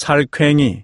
살쾡이